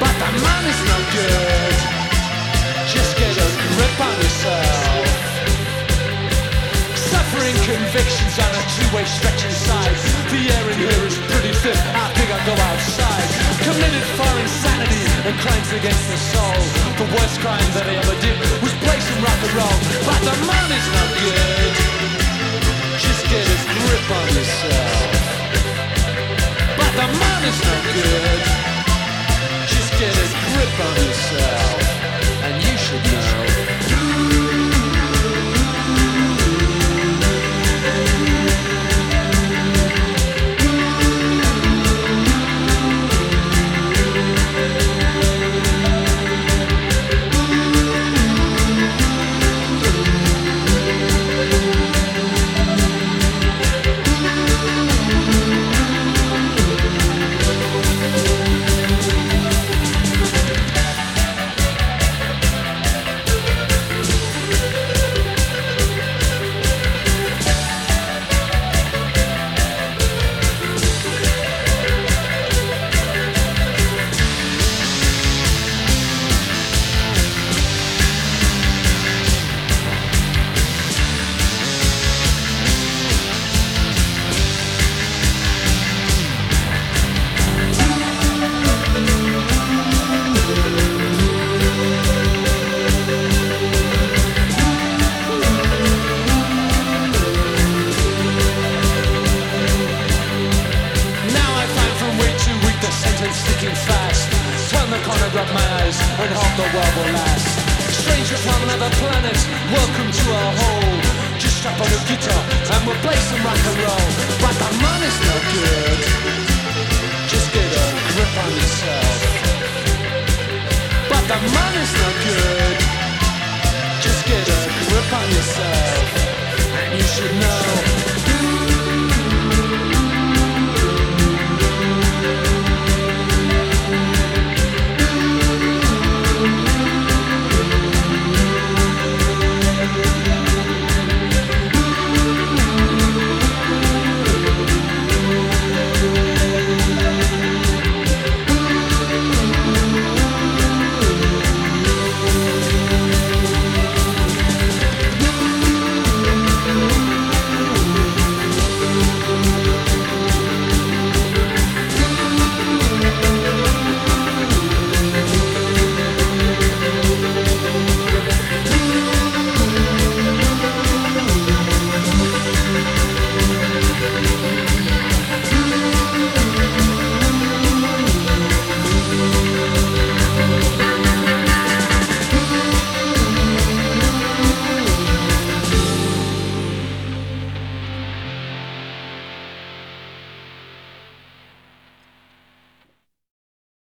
But the money's no good. Just get a grip on yourself. Suffering convictions on a two-way. The air in here is pretty thin. I think I'll go outside. Committed for insanity and crimes against the soul. The worst crime that I ever did was play some rock and roll. But the money's no good. Just get a grip on yourself. The money's no good. fast. Turn the corner, grab my eyes, and hope the world will last. Stranger from another planet, welcome to our hole. Just strap on your guitar and we'll play some rock and roll. But the money's no good. Just get a grip on yourself. But the money's no good. Just get a grip on yourself.